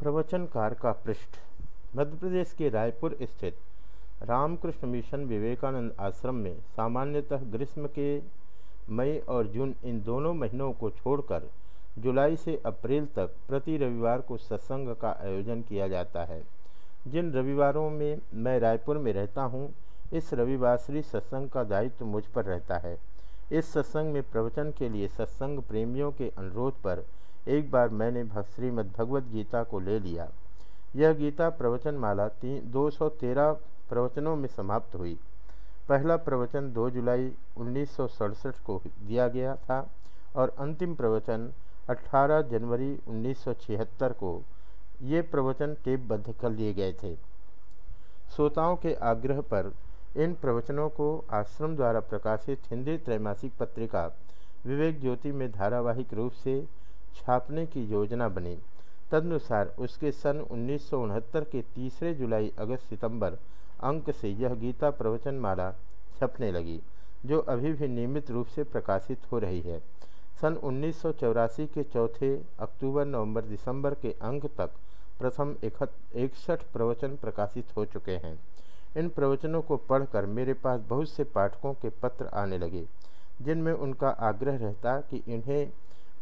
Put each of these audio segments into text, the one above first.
प्रवचनकार का पृष्ठ, मध्य प्रदेश के रायपुर स्थित रामकृष्ण मिशन विवेकानंद आश्रम में सामान्यतः ग्रीष्म के मई और जून इन दोनों महीनों को छोड़कर जुलाई से अप्रैल तक प्रति रविवार को सत्संग का आयोजन किया जाता है। जिन रविवारों में मैं रायपुर में रहता हूँ, इस रविवार श्री सत्संग का दायित्व मुझ पर रहता है। इस सत्संग में प्रवचन के लिए सत्संग प्रेमियों के अनुरोध पर एक बार मैंने श्रीमद् भगवद गीता को ले लिया। यह गीता प्रवचन माला तीन दो प्रवचनों में समाप्त हुई। पहला प्रवचन 2 जुलाई उन्नीस सौ सड़सठ को दिया गया था और अंतिम प्रवचन 18 जनवरी 1976 को ये प्रवचन टेपबद्ध कर लिए गए थे। श्रोताओं के आग्रह पर इन प्रवचनों को आश्रम द्वारा प्रकाशित हिंदी त्रैमासिक पत्रिका विवेक ज्योति में धारावाहिक रूप से छापने की योजना बनी। तदनुसार उसके सन उन्नीस सौ उनहत्तर के तीसरे जुलाई अगस्त सितंबर अंक से यह गीता प्रवचन माला छपने लगी, जो अभी भी नियमित रूप से प्रकाशित हो रही है। सन उन्नीस सौ चौरासी के चौथे अक्टूबर, नवंबर, दिसंबर के अंक तक प्रथम इकसठ प्रवचन प्रकाशित हो चुके हैं। इन प्रवचनों को पढ़कर मेरे पास बहुत से पाठकों के पत्र आने लगे, जिनमें उनका आग्रह रहता कि इन्हें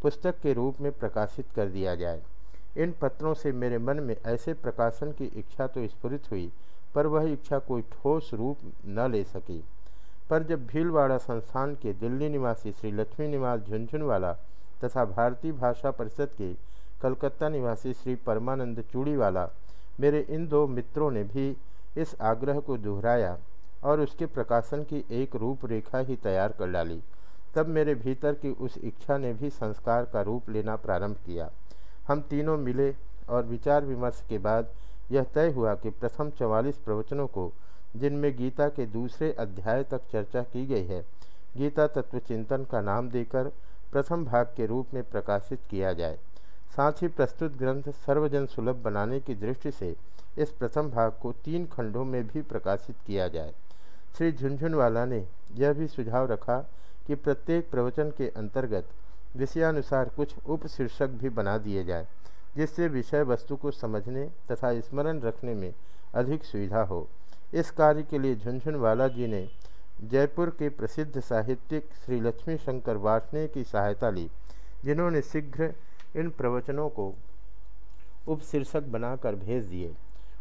पुस्तक के रूप में प्रकाशित कर दिया जाए। इन पत्रों से मेरे मन में ऐसे प्रकाशन की इच्छा तो स्फुरित हुई, पर वह इच्छा कोई ठोस रूप न ले सकी। पर जब भीलवाड़ा संस्थान के दिल्ली निवासी श्री लक्ष्मी निवास झुंझुनवाला तथा भारतीय भाषा परिषद के कलकत्ता निवासी श्री परमानंद चूड़ीवाला मेरे इन दो मित्रों ने भी इस आग्रह को दोहराया और उसके प्रकाशन की एक रूपरेखा ही तैयार कर डाली। तब मेरे भीतर की उस इच्छा ने भी संस्कार का रूप लेना प्रारंभ किया। हम तीनों मिले और विचार विमर्श के बाद यह तय हुआ कि प्रथम चवालीस प्रवचनों को, जिनमें गीता के दूसरे अध्याय तक चर्चा की गई है, गीता तत्व चिंतन का नाम देकर प्रथम भाग के रूप में प्रकाशित किया जाए। साथ ही प्रस्तुत ग्रंथ सर्वजन सुलभ बनाने की दृष्टि से इस प्रथम भाग को तीन खंडों में भी प्रकाशित किया जाए। श्री झुंझुनवाला ने यह भी सुझाव रखा कि प्रत्येक प्रवचन के अंतर्गत विषयानुसार कुछ उपशीर्षक भी बना दिए जाए, जिससे विषय वस्तु को समझने तथा स्मरण रखने में अधिक सुविधा हो। इस कार्य के लिए झुंझुनवाला जी ने जयपुर के प्रसिद्ध साहित्यिक श्री लक्ष्मी शंकर वार्षणे की सहायता ली, जिन्होंने शीघ्र इन प्रवचनों को उपशीर्षक बनाकर भेज दिए।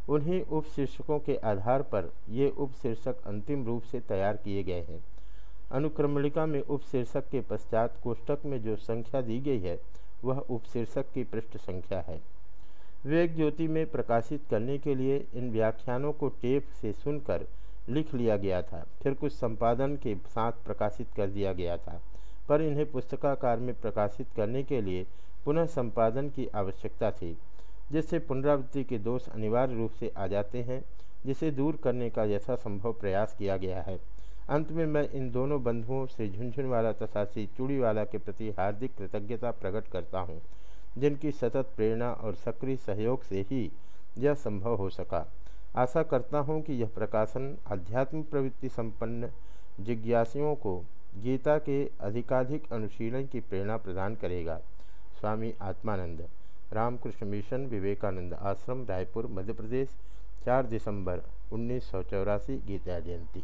उन्हीं उपशीर्षकों के आधार पर ये उपशीर्षक अंतिम रूप से तैयार किए गए हैं। अनुक्रमणिका में उपशीर्षक के पश्चात कोष्टक में जो संख्या दी गई है, वह उपशीर्षक की पृष्ठ संख्या है। विवेक ज्योति में प्रकाशित करने के लिए इन व्याख्यानों को टेप से सुनकर लिख लिया गया था। फिर कुछ संपादन के साथ प्रकाशित कर दिया गया था। पर इन्हें पुस्तकाकार में प्रकाशित करने के लिए पुनः संपादन की आवश्यकता थी, जिससे पुनरावृत्ति के दोष अनिवार्य रूप से आ जाते हैं, जिसे दूर करने का यथासंभव प्रयास किया गया है। अंत में मैं इन दोनों बंधुओं से झुंझुनवाला तथा श्री चूड़ीवाला के प्रति हार्दिक कृतज्ञता प्रकट करता हूँ, जिनकी सतत प्रेरणा और सक्रिय सहयोग से ही यह संभव हो सका। आशा करता हूँ कि यह प्रकाशन आध्यात्म प्रवृत्ति संपन्न जिज्ञासियों को गीता के अधिकाधिक अनुशीलन की प्रेरणा प्रदान करेगा। स्वामी आत्मानंद। रामकृष्ण मिशन विवेकानंद आश्रम, रायपुर, मध्य प्रदेश, चार दिसंबर उन्नीस सौ चौरासी, गीता जयंती।